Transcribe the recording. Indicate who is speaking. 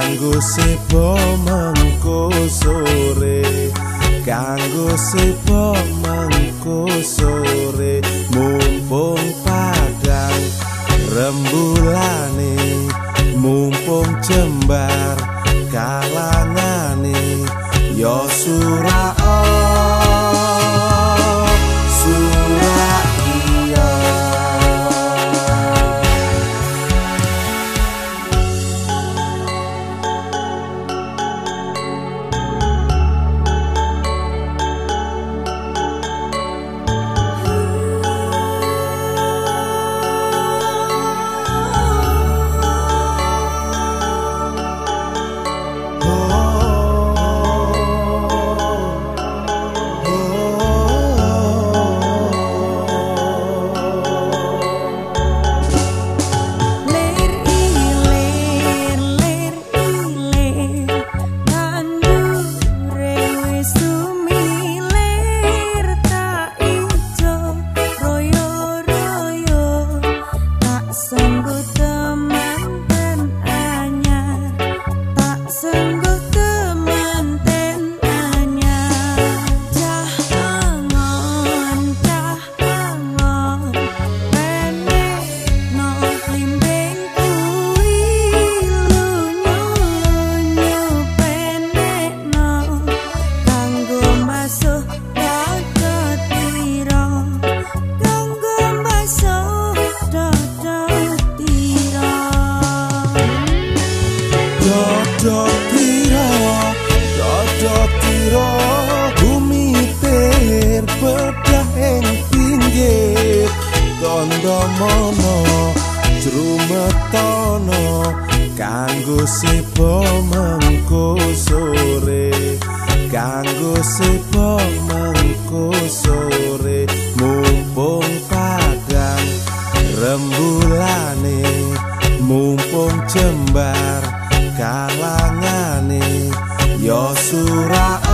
Speaker 1: kanggo sebo mengko sore kanggo sebo mengko sore mumpung padang rembulane mumpung jembar kalangane yo mono jrumetono kanggo sebo mengko sore kanggo sebo mengko sore mumpung padang rembulane mumpung jembar kalangane yo surah